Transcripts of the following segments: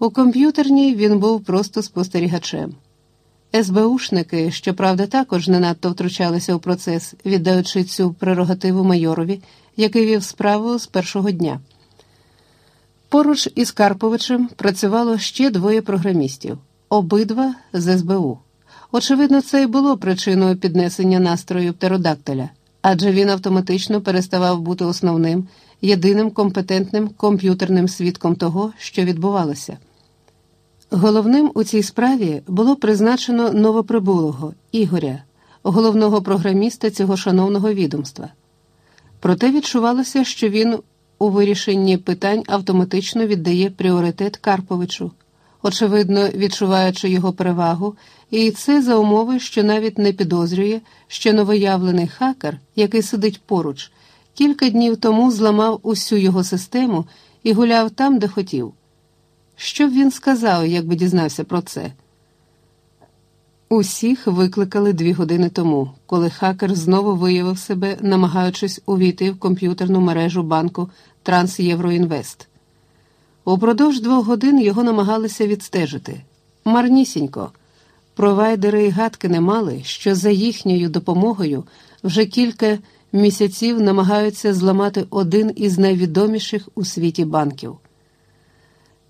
У комп'ютерній він був просто спостерігачем. СБУшники, щоправда, також не надто втручалися у процес, віддаючи цю прерогативу майорові, який вів справу з першого дня. Поруч із Карповичем працювало ще двоє програмістів, обидва з СБУ. Очевидно, це і було причиною піднесення настрою птеродактиля, адже він автоматично переставав бути основним, єдиним компетентним комп'ютерним свідком того, що відбувалося. Головним у цій справі було призначено новоприбулого Ігоря, головного програміста цього шановного відомства. Проте відчувалося, що він у вирішенні питань автоматично віддає пріоритет Карповичу, очевидно, відчуваючи його перевагу, і це за умови, що навіть не підозрює, що новоявлений хакер, який сидить поруч, кілька днів тому зламав усю його систему і гуляв там, де хотів. Що б він сказав, якби дізнався про це? Усіх викликали дві години тому, коли хакер знову виявив себе, намагаючись увійти в комп'ютерну мережу банку Трансєвроінвест. Упродовж двох годин його намагалися відстежити. Марнісінько. Провайдери і гадки не мали, що за їхньою допомогою вже кілька місяців намагаються зламати один із найвідоміших у світі банків.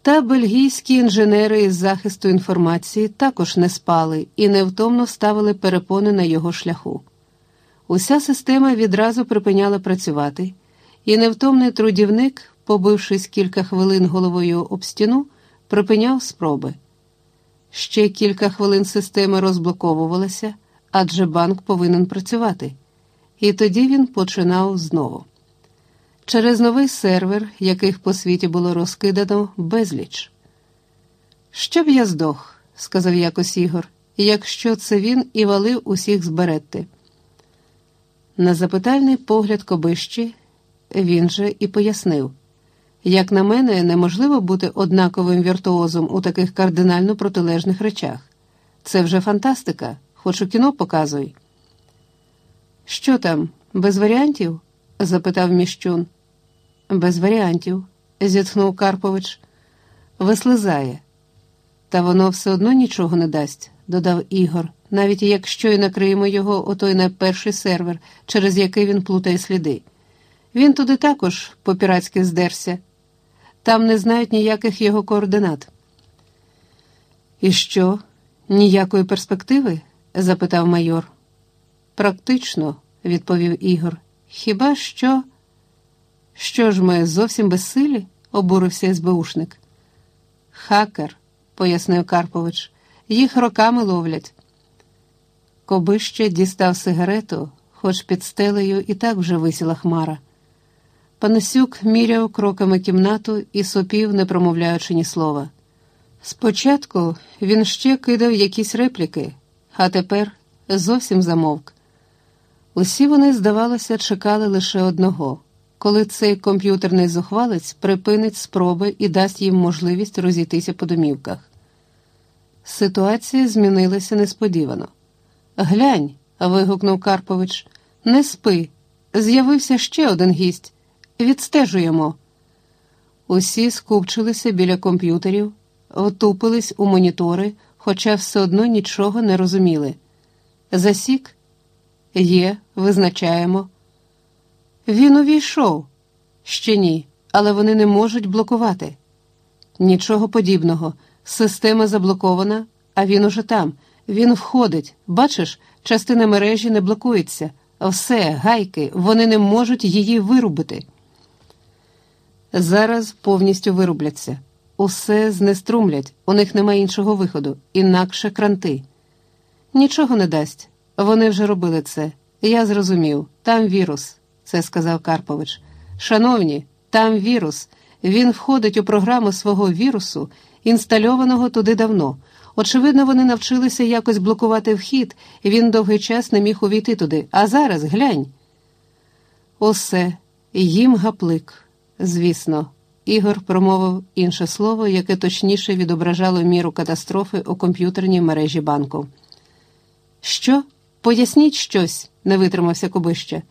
Та бельгійські інженери із захисту інформації також не спали і невтомно ставили перепони на його шляху. Уся система відразу припиняла працювати, і невтомний трудівник, побившись кілька хвилин головою об стіну, припиняв спроби. Ще кілька хвилин система розблоковувалася, адже банк повинен працювати, і тоді він починав знову через новий сервер, яких по світі було розкидано безліч. Щоб я здох, сказав якось Ігор, якщо це він і валив усіх з Беретти. На запитальний погляд Кобищі він же і пояснив. Як на мене, неможливо бути однаковим віртуозом у таких кардинально протилежних речах. Це вже фантастика, хоч у кіно показуй. Що там, без варіантів? запитав міщун. Без варіантів, зітхнув Карпович. Вислизає. Та воно все одно нічого не дасть, додав Ігор, навіть якщо й накриємо його отой на перший сервер, через який він плутає сліди. Він туди також по-піратськи здерся, там не знають ніяких його координат. І що? Ніякої перспективи? запитав майор. Практично, відповів Ігор. Хіба що? Що ж ми зовсім безсилі? обурився СБУшник. Хакер, пояснив Карпович, їх роками ловлять. Кобище дістав сигарету, хоч під стелею і так вже висіла хмара. Панасюк міряв кроками кімнату і сопів, не промовляючи ні слова. Спочатку він ще кидав якісь репліки, а тепер зовсім замовк. Усі вони, здавалося, чекали лише одного коли цей комп'ютерний зухвалець припинить спроби і дасть їм можливість розійтися по домівках. Ситуація змінилася несподівано. Глянь, вигукнув Карпович, не спи. З'явився ще один гість. Відстежуємо. Усі скупчилися біля комп'ютерів, втупились у монітори, хоча все одно нічого не розуміли. Засік? Є, визначаємо. Він увійшов. Ще ні, але вони не можуть блокувати. Нічого подібного. Система заблокована, а він уже там. Він входить. Бачиш, частина мережі не блокується. Все, гайки, вони не можуть її вирубити. Зараз повністю вирубляться. Усе знеструмлять, у них немає іншого виходу, інакше кранти. Нічого не дасть. Вони вже робили це. Я зрозумів, там вірус це сказав Карпович. Шановні, там вірус. Він входить у програму свого вірусу, інстальованого туди давно. Очевидно, вони навчилися якось блокувати вхід, і він довгий час не міг увійти туди. А зараз глянь. Усе, їм гаплик, звісно. Ігор промовив інше слово, яке точніше відображало міру катастрофи у комп'ютерній мережі банку. Що? Поясніть щось, не витримався Кубища.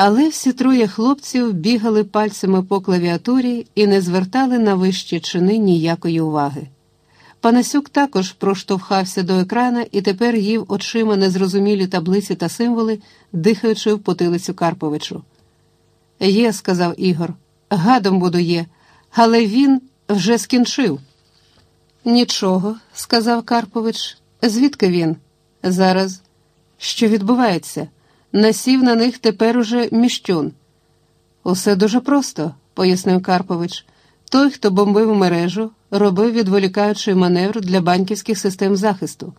Але всі троє хлопців бігали пальцями по клавіатурі і не звертали на вищі чини ніякої уваги. Панасюк також проштовхався до екрана і тепер їв очима незрозумілі таблиці та символи, дихаючи в потилицю Карповичу. Є, сказав Ігор, гадом буду є, але він вже скінчив. Нічого, сказав Карпович. Звідки він? Зараз. Що відбувається? Насів на них тепер уже міщун. Усе дуже просто, пояснив Карпович. Той, хто бомбив мережу, робив відволікаючий маневр для банківських систем захисту.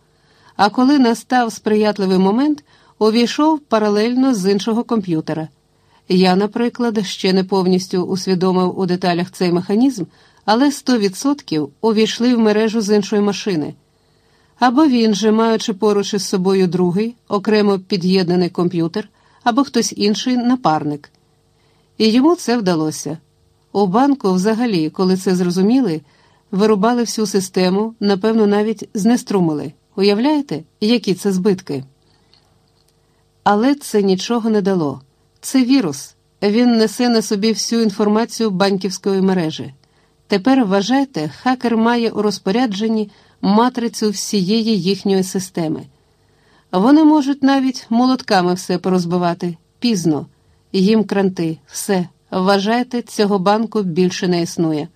А коли настав сприятливий момент, увійшов паралельно з іншого комп'ютера. Я, наприклад, ще не повністю усвідомив у деталях цей механізм, але 100% увійшли в мережу з іншої машини. Або він же, маючи поруч із собою другий, окремо під'єднаний комп'ютер, або хтось інший напарник. І йому це вдалося. У банку, взагалі, коли це зрозуміли, вирубали всю систему, напевно, навіть знеструмили. Уявляєте, які це збитки? Але це нічого не дало. Це вірус. Він несе на собі всю інформацію банківської мережі. Тепер вважайте, хакер має у розпорядженні матрицю всієї їхньої системи. Вони можуть навіть молотками все порозбивати пізно, їм кранти, все. Вважайте, цього банку більше не існує.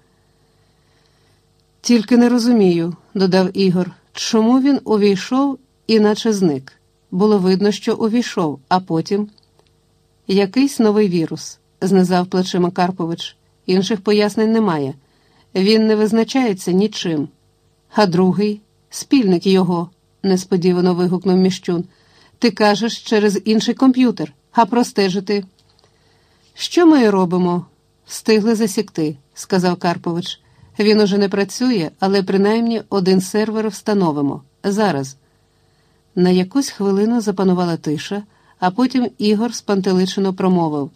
Тільки не розумію, додав Ігор, чому він увійшов і наче зник. Було видно, що увійшов, а потім якийсь новий вірус, знизав плечима Карпович. Інших пояснень немає. Він не визначається нічим. А другий спільник його, несподівано вигукнув міщун. Ти кажеш через інший комп'ютер, а простежити. Що ми робимо? Встигли засікти, сказав Карпович. Він уже не працює, але принаймні один сервер встановимо. Зараз. На якусь хвилину запанувала тиша, а потім Ігор спантеличено промовив: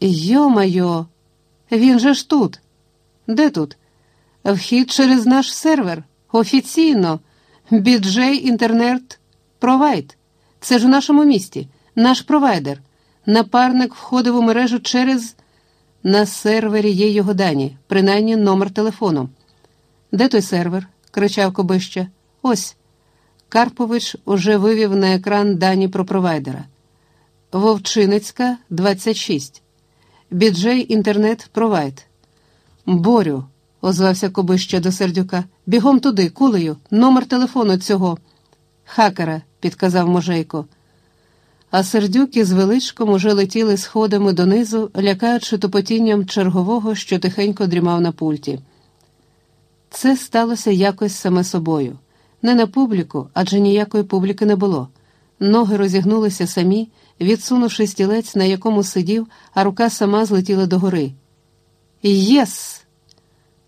Йо-майо, він же ж тут. Де тут? Вхід через наш сервер. Офіційно. Біджей Інтернет Провайд. Це ж у нашому місті, наш провайдер. Напарник входив у мережу через. На сервері є його дані, принаймні номер телефону. Де той сервер? кричав Кобища. Ось. Карпович уже вивів на екран дані про провайдера. Вовчинецька, 26. Біджей Інтернет Провайд. Борю, озвався Кобища до сердюка. Бігом туди, кулею, номер телефону цього. Хакера, підказав Можейко а сердюк із величком уже летіли сходами донизу, лякаючи тупотінням чергового, що тихенько дрімав на пульті. Це сталося якось саме собою, не на публіку, адже ніякої публіки не було. Ноги розігнулися самі, відсунувши стілець, на якому сидів, а рука сама злетіла догори. Yes!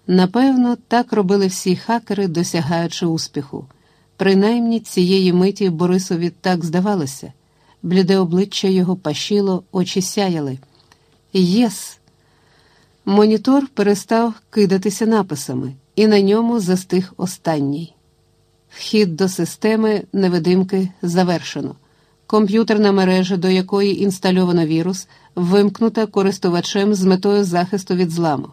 Напевно, так робили всі хакери, досягаючи успіху. Принаймні цієї миті Борисові так здавалося бліде обличчя його пашіло, очі сяяли. Yes. Монітор перестав кидатися написами, і на ньому застиг останній. Вхід до системи невидимки завершено. Комп'ютерна мережа, до якої інстальовано вірус, вимкнута користувачем з метою захисту від зламу.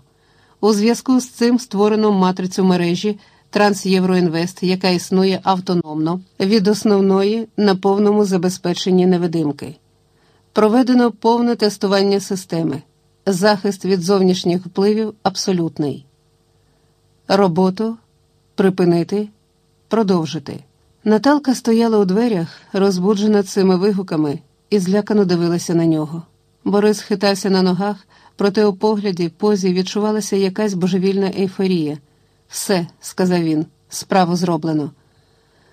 У зв'язку з цим створено матрицю мережі Трансєвроінвест, яка існує автономно від основної на повному забезпеченні невидимки. Проведено повне тестування системи. Захист від зовнішніх впливів абсолютний. Роботу припинити, продовжити. Наталка стояла у дверях, розбуджена цими вигуками, і злякано дивилася на нього. Борис хитався на ногах, проте у погляді позі відчувалася якась божевільна ейфорія. Все, сказав він, справу зроблено.